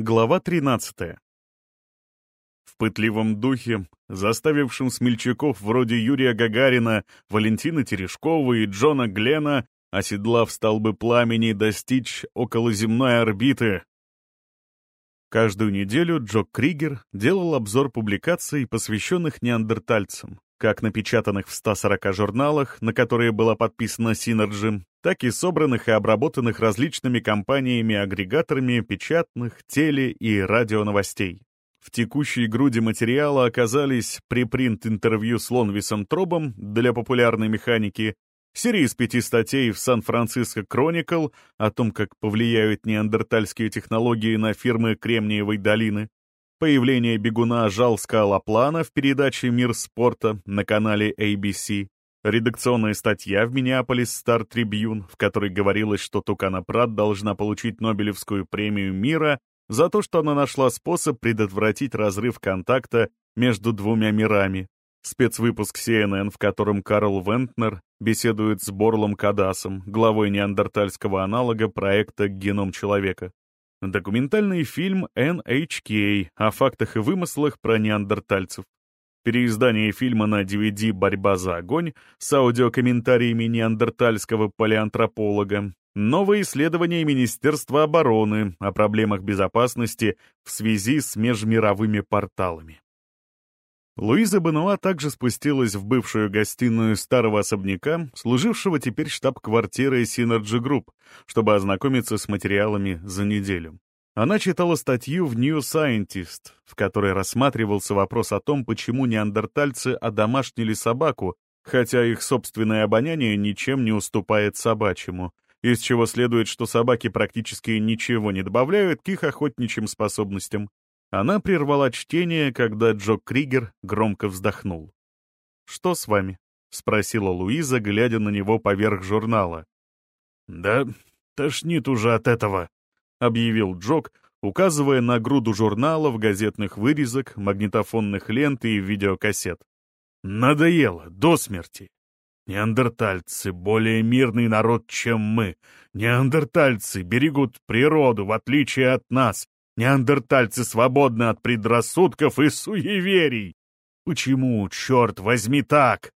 Глава 13. В пытливом духе, заставившем смельчаков вроде Юрия Гагарина, Валентина Терешкова и Джона Глена, оседлав столбы пламени, достичь околоземной орбиты. Каждую неделю Джо Кригер делал обзор публикаций, посвященных неандертальцам, как напечатанных в 140 журналах, на которые была подписана Synergy, так и собранных и обработанных различными компаниями-агрегаторами печатных, теле- и радионовостей. В текущей груди материала оказались препринт-интервью с Лонвисом Тробом для популярной механики, серия из пяти статей в Сан-Франциско Кроникл о том, как повлияют неандертальские технологии на фирмы Кремниевой долины, появление бегуна Жалска Лаплана в передаче «Мир спорта» на канале ABC, Редакционная статья в Миннеаполис Стар Трибьюн, в которой говорилось, что Тукана Прат должна получить Нобелевскую премию мира за то, что она нашла способ предотвратить разрыв контакта между двумя мирами. Спецвыпуск CNN, в котором Карл Вентнер беседует с Борлом Кадасом, главой неандертальского аналога проекта «Геном человека». Документальный фильм NHK о фактах и вымыслах про неандертальцев переиздание фильма на DVD «Борьба за огонь» с аудиокомментариями неандертальского палеантрополога, новое исследование Министерства обороны о проблемах безопасности в связи с межмировыми порталами. Луиза Бенуа также спустилась в бывшую гостиную старого особняка, служившего теперь штаб-квартирой Synergy Group, чтобы ознакомиться с материалами за неделю. Она читала статью в New Scientist, в которой рассматривался вопрос о том, почему неандертальцы одомашнили собаку, хотя их собственное обоняние ничем не уступает собачьему, из чего следует, что собаки практически ничего не добавляют к их охотничьим способностям. Она прервала чтение, когда Джо Кригер громко вздохнул. «Что с вами?» — спросила Луиза, глядя на него поверх журнала. «Да тошнит уже от этого», — объявил Джок, указывая на груду журналов, газетных вырезок, магнитофонных лент и видеокассет. «Надоело, до смерти. Неандертальцы — более мирный народ, чем мы. Неандертальцы берегут природу, в отличие от нас. Неандертальцы свободны от предрассудков и суеверий. Почему, черт возьми, так?»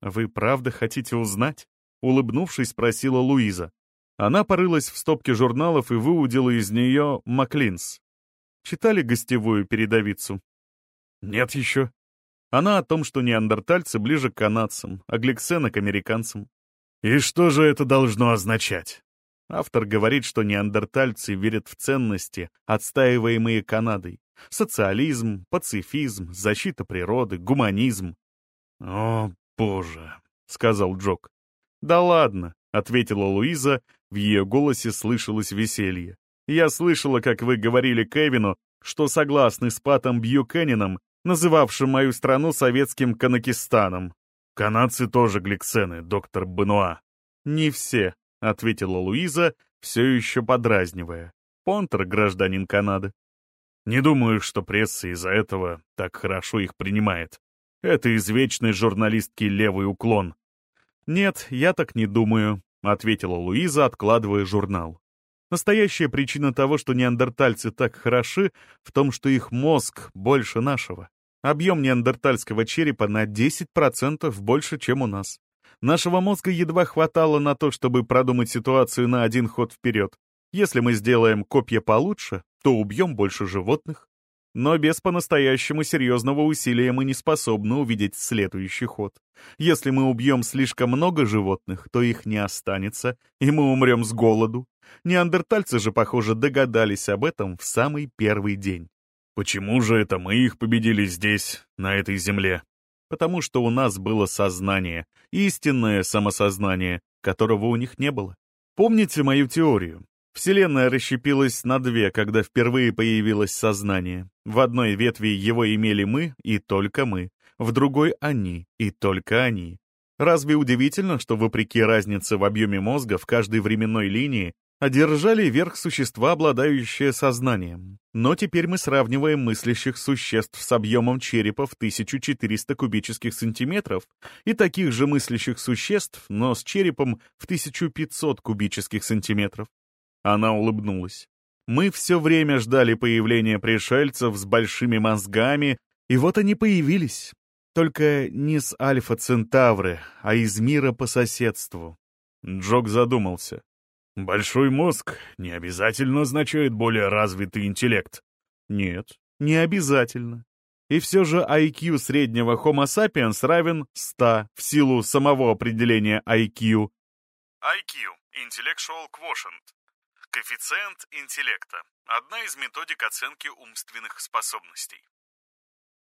«Вы правда хотите узнать?» — улыбнувшись, спросила Луиза. Она порылась в стопке журналов и выудила из нее «Маклинс». Читали гостевую передовицу? Нет еще. Она о том, что неандертальцы ближе к канадцам, а гликсены к американцам. И что же это должно означать? Автор говорит, что неандертальцы верят в ценности, отстаиваемые Канадой. Социализм, пацифизм, защита природы, гуманизм. «О, боже», — сказал Джок. «Да ладно», — ответила Луиза в ее голосе слышалось веселье. «Я слышала, как вы говорили Кевину, что согласны с Патом Бьюкенином, называвшим мою страну советским Канакистаном. Канадцы тоже гликсены, доктор Бенуа». «Не все», — ответила Луиза, все еще подразнивая. «Понтер — гражданин Канады». «Не думаю, что пресса из-за этого так хорошо их принимает. Это извечный журналистский левый уклон». «Нет, я так не думаю», — ответила Луиза, откладывая журнал. Настоящая причина того, что неандертальцы так хороши, в том, что их мозг больше нашего. Объем неандертальского черепа на 10% больше, чем у нас. Нашего мозга едва хватало на то, чтобы продумать ситуацию на один ход вперед. Если мы сделаем копья получше, то убьем больше животных. Но без по-настоящему серьезного усилия мы не способны увидеть следующий ход. Если мы убьем слишком много животных, то их не останется, и мы умрем с голоду. Неандертальцы же, похоже, догадались об этом в самый первый день. Почему же это мы их победили здесь, на этой земле? Потому что у нас было сознание, истинное самосознание, которого у них не было. Помните мою теорию? Вселенная расщепилась на две, когда впервые появилось сознание. В одной ветви его имели мы и только мы, в другой — они и только они. Разве удивительно, что вопреки разнице в объеме мозга в каждой временной линии одержали верх существа, обладающие сознанием? Но теперь мы сравниваем мыслящих существ с объемом черепа в 1400 кубических сантиметров и таких же мыслящих существ, но с черепом в 1500 кубических сантиметров. Она улыбнулась. Мы все время ждали появления пришельцев с большими мозгами, и вот они появились. Только не с Альфа-Центавры, а из мира по соседству. Джок задумался. Большой мозг не обязательно означает более развитый интеллект. Нет, не обязательно. И все же IQ среднего Homo sapiens равен 100 в силу самого определения IQ. IQ – Intellectual Quotient. Коэффициент интеллекта – одна из методик оценки умственных способностей.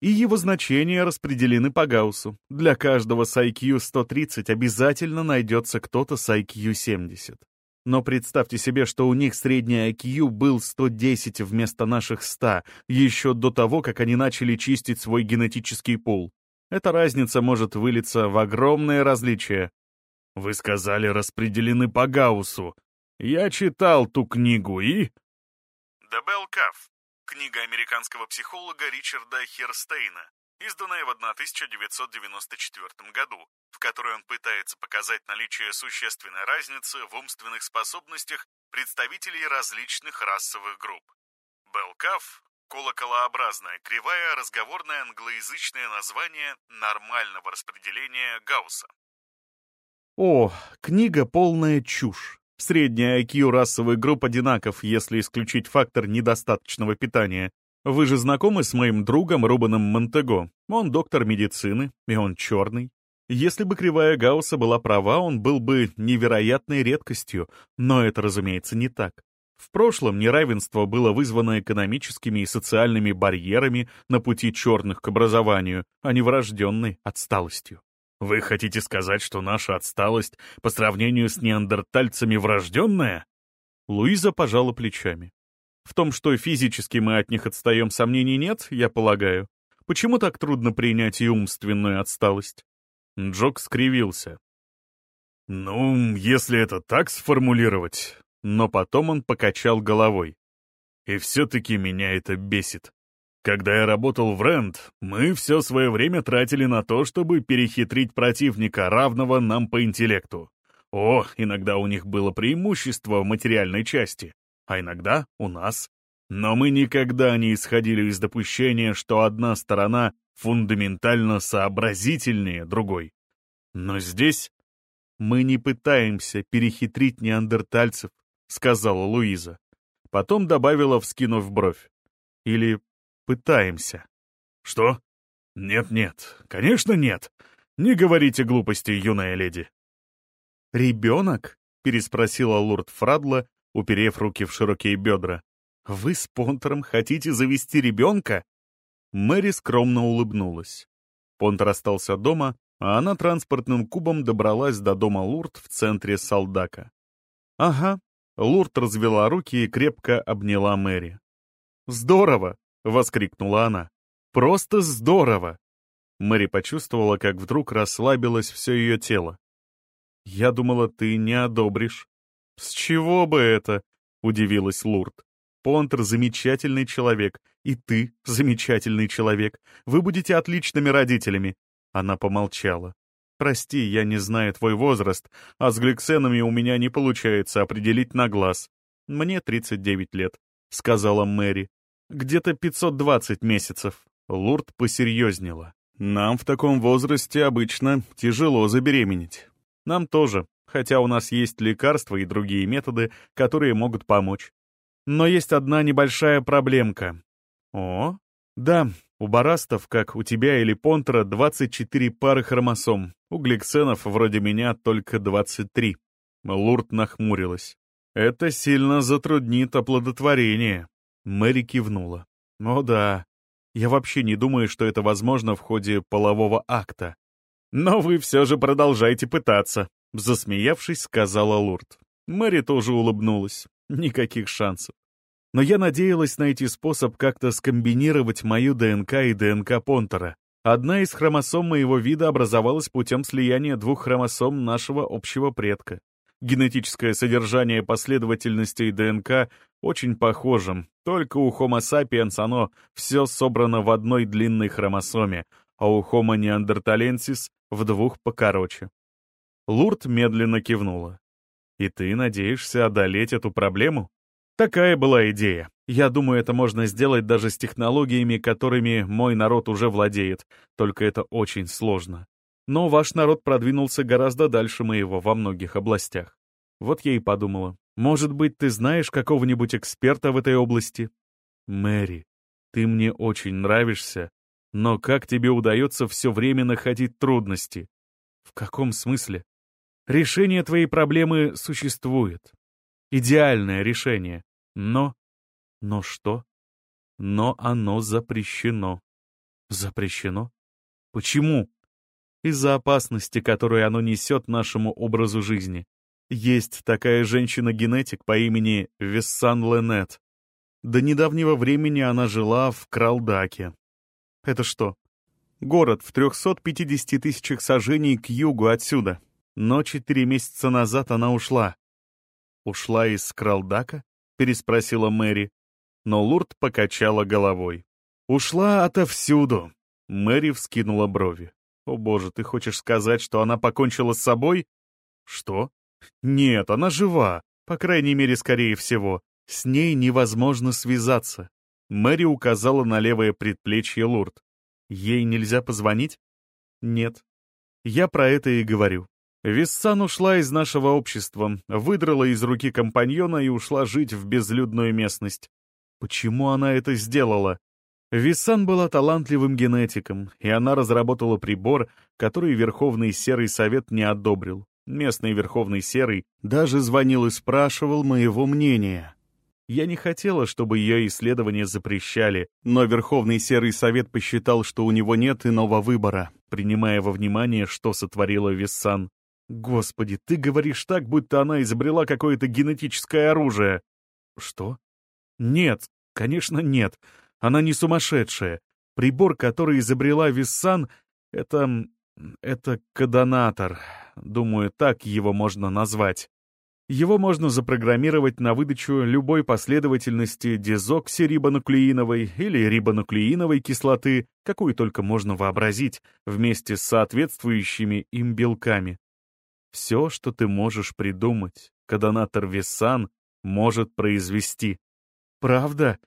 И его значения распределены по Гауссу. Для каждого с IQ 130 обязательно найдется кто-то с IQ 70. Но представьте себе, что у них средний IQ был 110 вместо наших 100, еще до того, как они начали чистить свой генетический пул. Эта разница может вылиться в огромное различие. Вы сказали, распределены по Гауссу. Я читал ту книгу и... Дебел Каф. Книга американского психолога Ричарда Херстейна, изданная в 1994 году, в которой он пытается показать наличие существенной разницы в умственных способностях представителей различных расовых групп. Белкав – колоколообразная кривая разговорное англоязычное название нормального распределения Гаусса. О, книга полная чушь. Средняя IQ расовых групп одинаков, если исключить фактор недостаточного питания. Вы же знакомы с моим другом Рубаном Монтего? Он доктор медицины, и он черный. Если бы кривая Гаусса была права, он был бы невероятной редкостью, но это, разумеется, не так. В прошлом неравенство было вызвано экономическими и социальными барьерами на пути черных к образованию, а не врожденной отсталостью. Вы хотите сказать, что наша отсталость по сравнению с неандертальцами врожденная? Луиза пожала плечами. В том, что физически мы от них отстаем, сомнений нет, я полагаю. Почему так трудно принять и умственную отсталость? Джок скривился. «Ну, если это так сформулировать...» Но потом он покачал головой. «И все-таки меня это бесит. Когда я работал в Рэнд, мы все свое время тратили на то, чтобы перехитрить противника, равного нам по интеллекту. О, иногда у них было преимущество в материальной части, а иногда у нас. Но мы никогда не исходили из допущения, что одна сторона фундаментально сообразительнее другой. Но здесь мы не пытаемся перехитрить неандертальцев, сказала Луиза. Потом добавила, вскинув бровь. Или пытаемся. Что? Нет-нет, конечно нет. Не говорите глупости, юная леди. Ребенок? переспросила лорд Фрадла, уперев руки в широкие бедра. «Вы с Понтером хотите завести ребенка?» Мэри скромно улыбнулась. Понтер остался дома, а она транспортным кубом добралась до дома Лурд в центре Салдака. «Ага», — Лурд развела руки и крепко обняла Мэри. «Здорово!» — воскликнула она. «Просто здорово!» Мэри почувствовала, как вдруг расслабилось все ее тело. «Я думала, ты не одобришь». «С чего бы это?» — удивилась Лурд. Понтер замечательный человек, и ты замечательный человек. Вы будете отличными родителями». Она помолчала. «Прости, я не знаю твой возраст, а с гликсенами у меня не получается определить на глаз. Мне 39 лет», — сказала Мэри. «Где-то 520 месяцев». Лурд посерьезнела. «Нам в таком возрасте обычно тяжело забеременеть. Нам тоже, хотя у нас есть лекарства и другие методы, которые могут помочь. Но есть одна небольшая проблемка. О, да, у барастов, как у тебя или Понтера, 24 пары хромосом. У гликсенов, вроде меня, только 23. Лурд нахмурилась. Это сильно затруднит оплодотворение. Мэри кивнула. О да, я вообще не думаю, что это возможно в ходе полового акта. Но вы все же продолжаете пытаться, засмеявшись, сказала Лурд. Мэри тоже улыбнулась. Никаких шансов. Но я надеялась найти способ как-то скомбинировать мою ДНК и ДНК Понтера. Одна из хромосом моего вида образовалась путем слияния двух хромосом нашего общего предка. Генетическое содержание последовательностей ДНК очень похоже, только у Homo sapiens оно все собрано в одной длинной хромосоме, а у Homo neanderthalensis в двух покороче. Лурд медленно кивнула. «И ты надеешься одолеть эту проблему?» Такая была идея. Я думаю, это можно сделать даже с технологиями, которыми мой народ уже владеет, только это очень сложно. Но ваш народ продвинулся гораздо дальше моего во многих областях. Вот я и подумала, может быть, ты знаешь какого-нибудь эксперта в этой области? Мэри, ты мне очень нравишься, но как тебе удается все время находить трудности? В каком смысле? Решение твоей проблемы существует. Идеальное решение. Но... Но что? Но оно запрещено. Запрещено? Почему? Из-за опасности, которую оно несет нашему образу жизни. Есть такая женщина-генетик по имени Вессан Ленет. До недавнего времени она жила в Кралдаке. Это что? Город в 350 тысячах сажений к югу отсюда. Но четыре месяца назад она ушла. «Ушла из Кралдака?» — переспросила Мэри. Но Лурд покачала головой. «Ушла отовсюду!» Мэри вскинула брови. «О боже, ты хочешь сказать, что она покончила с собой?» «Что?» «Нет, она жива. По крайней мере, скорее всего. С ней невозможно связаться». Мэри указала на левое предплечье Лурд. «Ей нельзя позвонить?» «Нет. Я про это и говорю. Виссан ушла из нашего общества, выдрала из руки компаньона и ушла жить в безлюдную местность. Почему она это сделала? Виссан была талантливым генетиком, и она разработала прибор, который Верховный Серый Совет не одобрил. Местный Верховный Серый даже звонил и спрашивал моего мнения. Я не хотела, чтобы ее исследования запрещали, но Верховный Серый Совет посчитал, что у него нет иного выбора, принимая во внимание, что сотворила Виссан. Господи, ты говоришь так, будто она изобрела какое-то генетическое оружие. Что? Нет, конечно, нет. Она не сумасшедшая. Прибор, который изобрела Виссан, это... это кодонатор. Думаю, так его можно назвать. Его можно запрограммировать на выдачу любой последовательности дезоксирибонуклеиновой или рибонуклеиновой кислоты, какую только можно вообразить, вместе с соответствующими им белками. Все, что ты можешь придумать, кадонатор Виссан может произвести. Правда?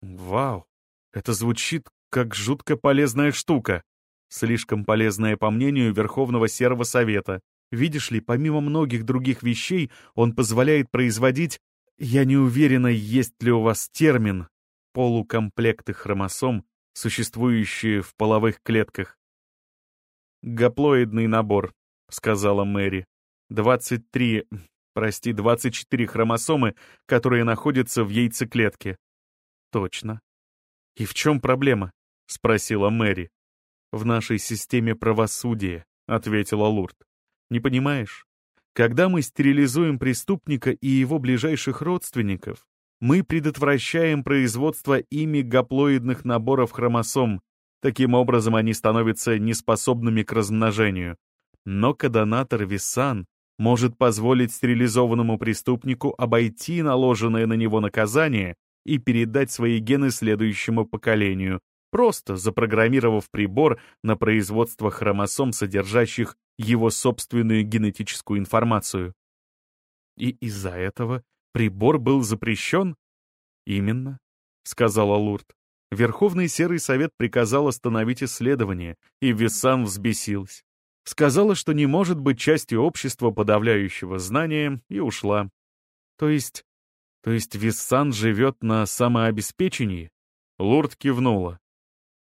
Вау! Это звучит как жутко полезная штука. Слишком полезная, по мнению Верховного Серого Совета. Видишь ли, помимо многих других вещей, он позволяет производить... Я не уверена, есть ли у вас термин полукомплекты хромосом, существующие в половых клетках. «Гаплоидный набор», — сказала Мэри. 23, прости, 24 хромосомы, которые находятся в яйцеклетке. Точно. И в чем проблема? Спросила Мэри. В нашей системе правосудия, ответила Лурд. Не понимаешь? Когда мы стерилизуем преступника и его ближайших родственников, мы предотвращаем производство ими гаплоидных наборов хромосом. Таким образом, они становятся неспособными к размножению. Но кодонатор Висан может позволить стерилизованному преступнику обойти наложенное на него наказание и передать свои гены следующему поколению, просто запрограммировав прибор на производство хромосом, содержащих его собственную генетическую информацию. И из-за этого прибор был запрещен? Именно, сказала Лурд. Верховный Серый Совет приказал остановить исследование, и Виссан взбесился. Сказала, что не может быть частью общества подавляющего знания, и ушла. То есть... То есть Виссан живет на самообеспечении? Лурд кивнула.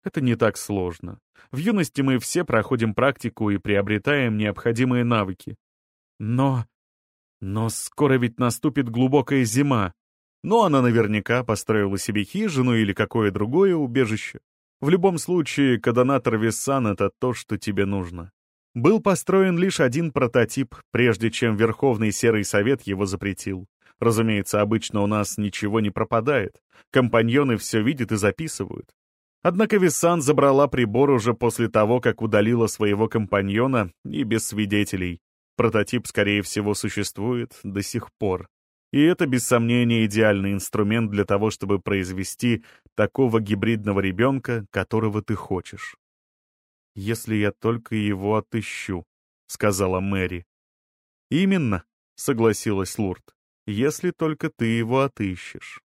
Это не так сложно. В юности мы все проходим практику и приобретаем необходимые навыки. Но... Но скоро ведь наступит глубокая зима. Но она наверняка построила себе хижину или какое другое убежище. В любом случае, кадонатор Виссан — это то, что тебе нужно. Был построен лишь один прототип, прежде чем Верховный Серый Совет его запретил. Разумеется, обычно у нас ничего не пропадает. Компаньоны все видят и записывают. Однако Виссан забрала прибор уже после того, как удалила своего компаньона и без свидетелей. Прототип, скорее всего, существует до сих пор. И это, без сомнения, идеальный инструмент для того, чтобы произвести такого гибридного ребенка, которого ты хочешь если я только его отыщу», — сказала Мэри. «Именно», — согласилась Лурд. если только ты его отыщешь.